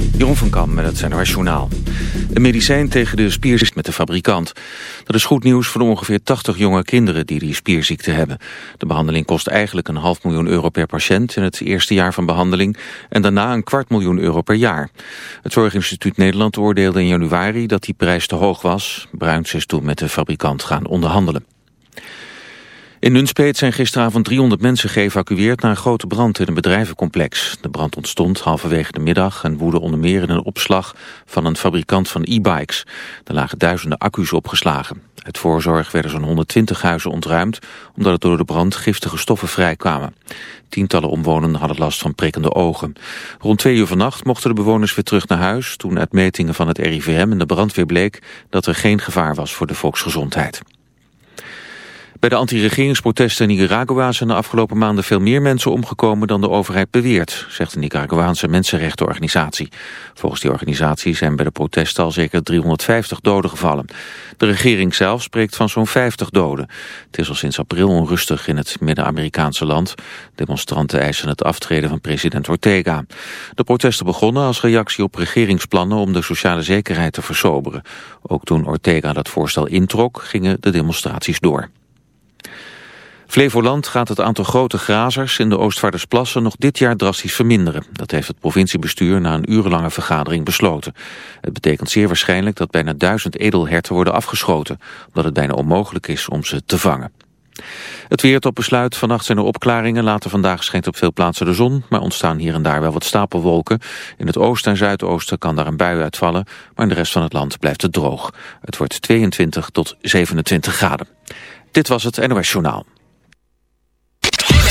Jeroen van Kam met het NOS Journaal. Een medicijn tegen de spierziekte met de fabrikant. Dat is goed nieuws voor ongeveer 80 jonge kinderen die die spierziekte hebben. De behandeling kost eigenlijk een half miljoen euro per patiënt in het eerste jaar van behandeling en daarna een kwart miljoen euro per jaar. Het Zorginstituut Nederland oordeelde in januari dat die prijs te hoog was. Bruins is toen met de fabrikant gaan onderhandelen. In Nunspeet zijn gisteravond 300 mensen geëvacueerd na een grote brand in een bedrijvencomplex. De brand ontstond halverwege de middag en woedde onder meer in een opslag van een fabrikant van e-bikes. Er lagen duizenden accu's opgeslagen. Uit voorzorg werden zo'n 120 huizen ontruimd omdat er door de brand giftige stoffen vrijkwamen. Tientallen omwonenden hadden last van prikkende ogen. Rond twee uur vannacht mochten de bewoners weer terug naar huis toen uit metingen van het RIVM en de brandweer bleek dat er geen gevaar was voor de volksgezondheid. Bij de anti-regeringsprotesten in Nicaragua zijn de afgelopen maanden veel meer mensen omgekomen dan de overheid beweert, zegt de Nicaraguaanse mensenrechtenorganisatie. Volgens die organisatie zijn bij de protesten al zeker 350 doden gevallen. De regering zelf spreekt van zo'n 50 doden. Het is al sinds april onrustig in het Midden-Amerikaanse land. Demonstranten eisen het aftreden van president Ortega. De protesten begonnen als reactie op regeringsplannen om de sociale zekerheid te versoberen. Ook toen Ortega dat voorstel introk, gingen de demonstraties door. Flevoland gaat het aantal grote grazers in de Oostvaardersplassen nog dit jaar drastisch verminderen. Dat heeft het provinciebestuur na een urenlange vergadering besloten. Het betekent zeer waarschijnlijk dat bijna duizend edelherten worden afgeschoten, omdat het bijna onmogelijk is om ze te vangen. Het weer tot besluit. Vannacht zijn er opklaringen. Later vandaag schijnt op veel plaatsen de zon, maar ontstaan hier en daar wel wat stapelwolken. In het oosten en zuidoosten kan daar een bui uitvallen, maar in de rest van het land blijft het droog. Het wordt 22 tot 27 graden. Dit was het NOS Journaal.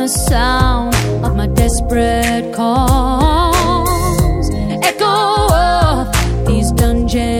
the sound of my desperate calls, echo of these dungeons.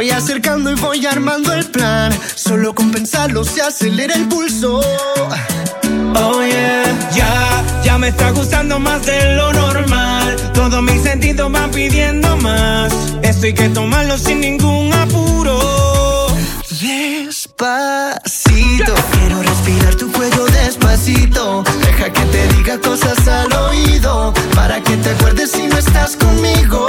voy acercando y voy armando el plan. Solo con pensarlo se acelera el pulso. Oh yeah, ya, ya me está gustando más de lo normal. Todos mis sentidos van pidiendo más. Esto hay que tomarlo sin ningún apuro. Despacito, quiero respirar tu cuello despacito. Deja que te diga cosas al oído para que te acuerdes si no estás conmigo.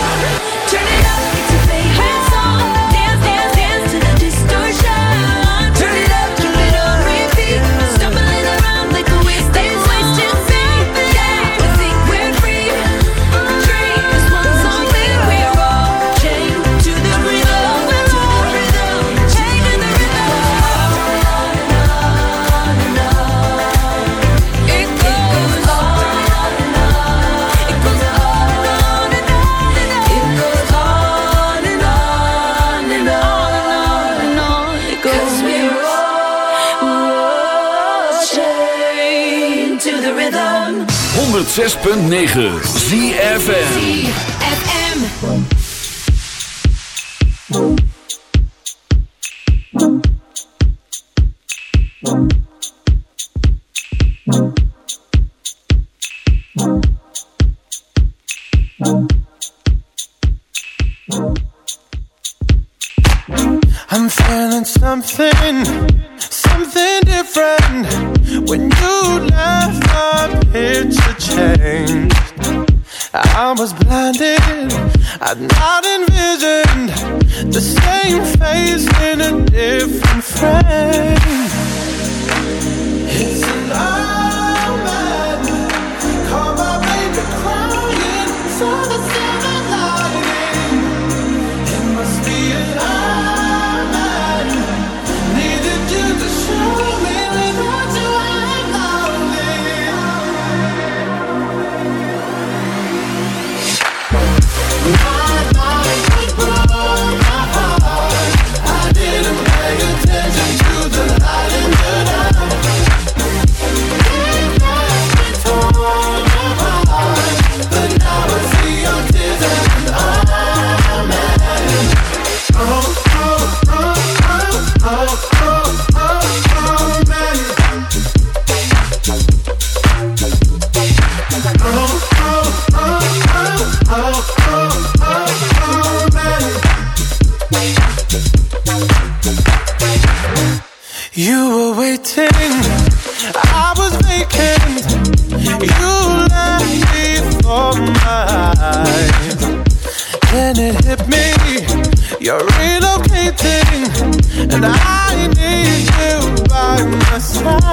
ZFM 106.9 ZFM ZFM something, something different. When you love. changed. I was blinded, I'd not envisioned the same face in a different frame. hit me. You're relocating, and I need you by my side.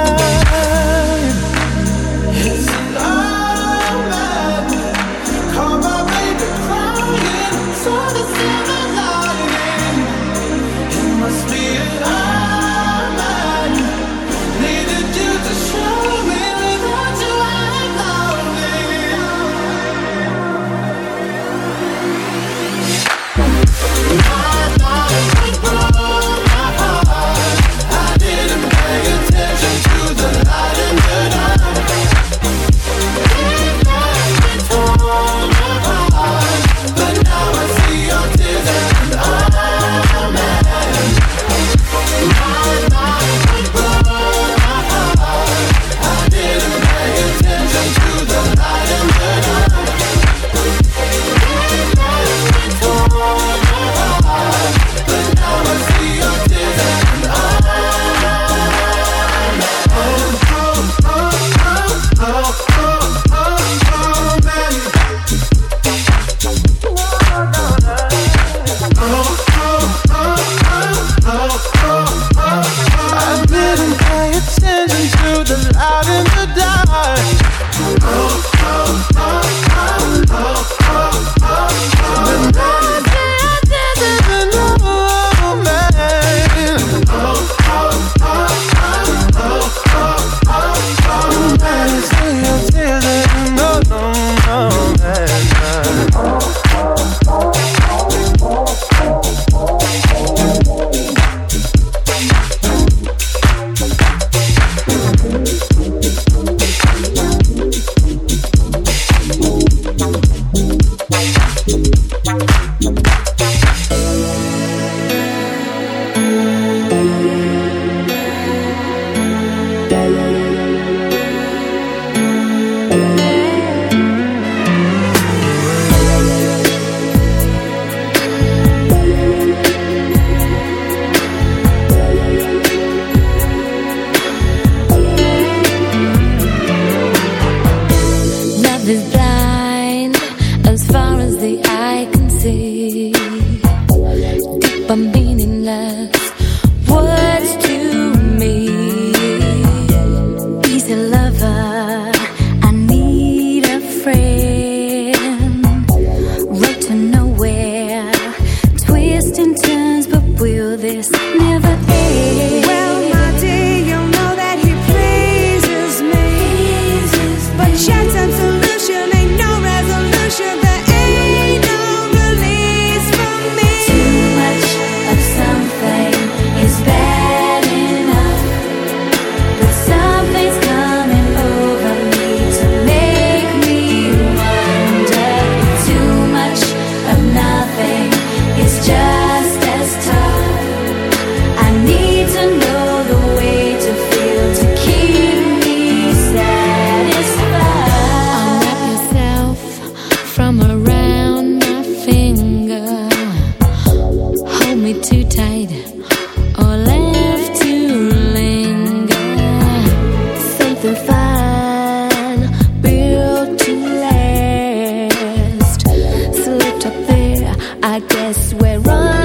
I guess we're on.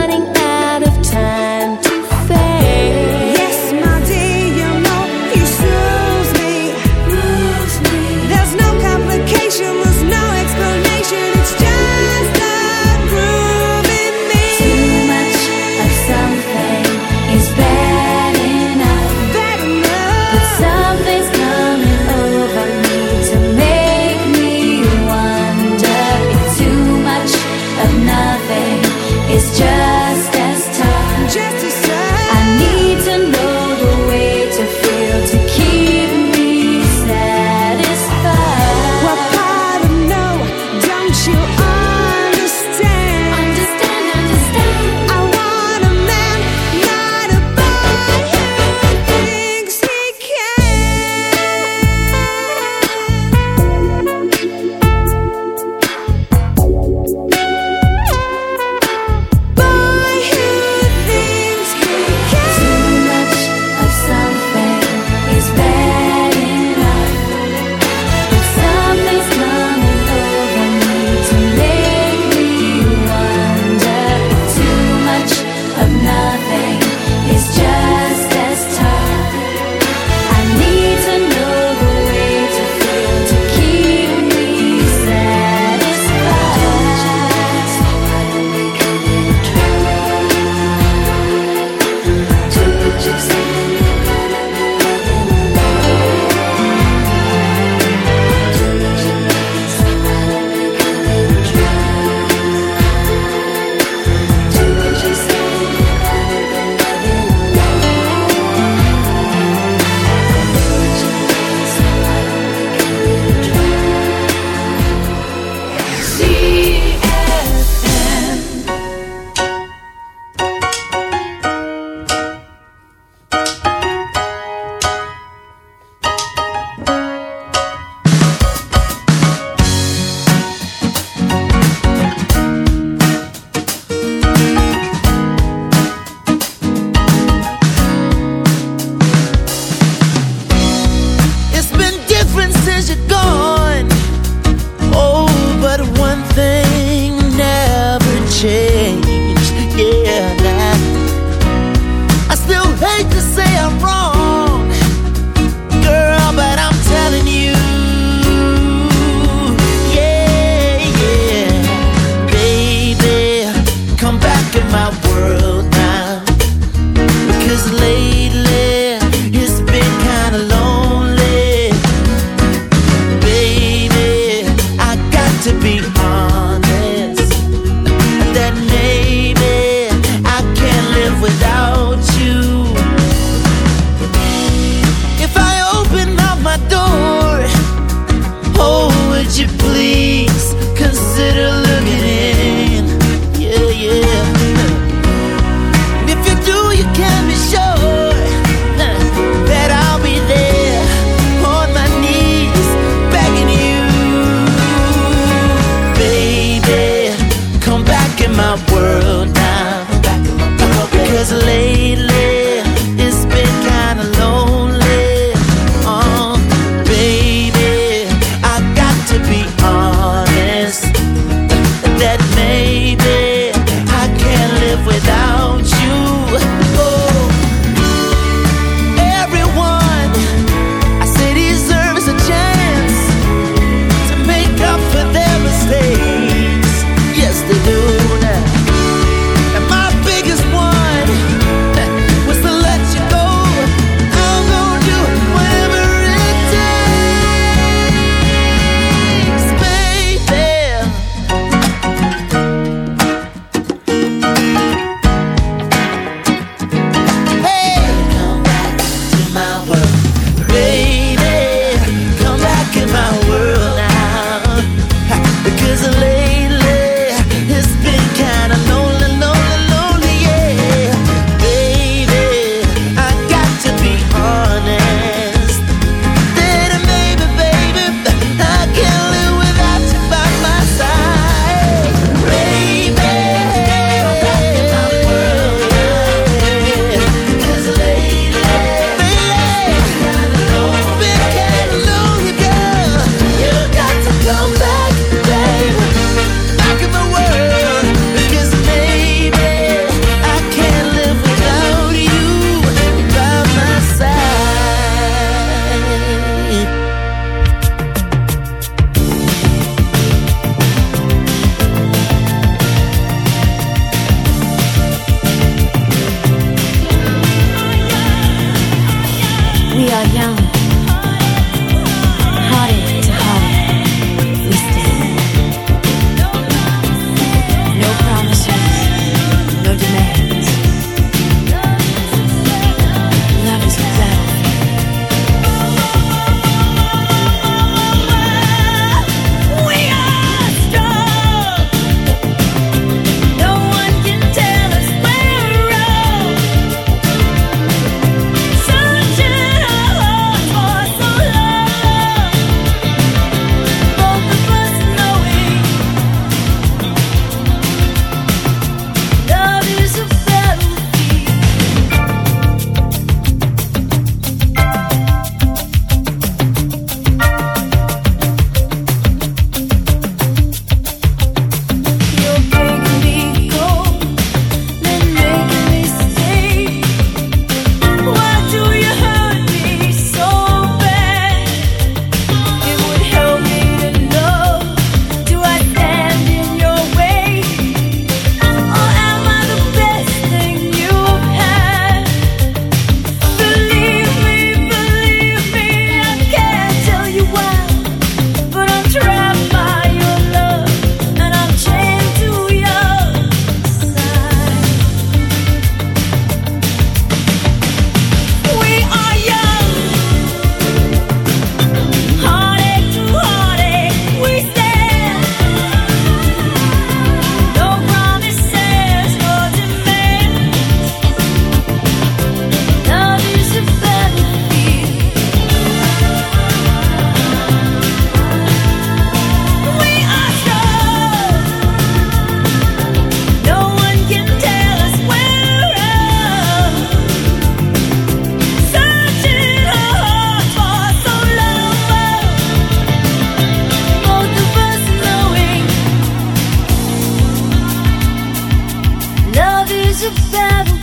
is a battle.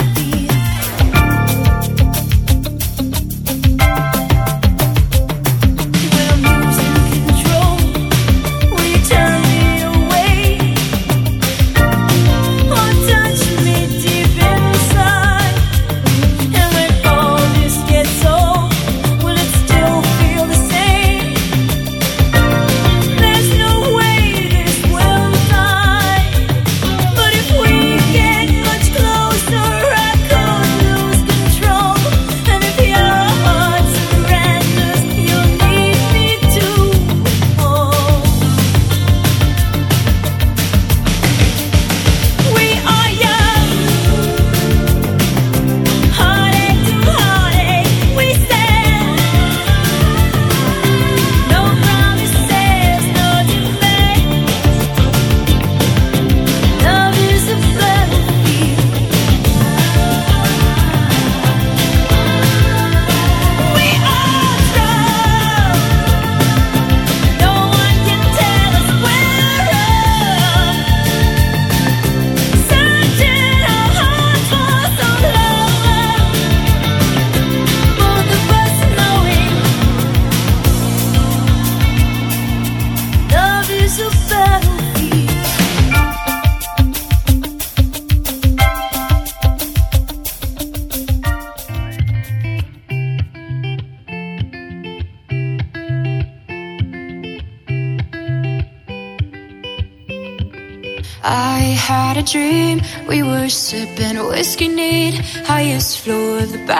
goodbye.